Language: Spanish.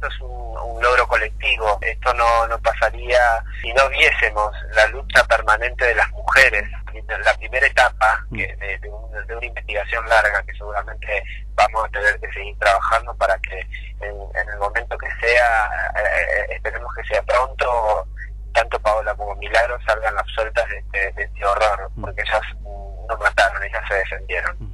esto es un, logro colectivo. Esto no, no pasaría si no viésemos la lucha permanente de las mujeres. La primera etapa mm. de, de, de, una investigación larga que seguramente vamos a tener que seguir trabajando para que en, el momento que sea, eh, eh, esperemos que sea pronto, tanto Paola como Milagro salgan absueltas de este, de este horror, mm. porque ellas no mataron, ellas se defendieron. Mm.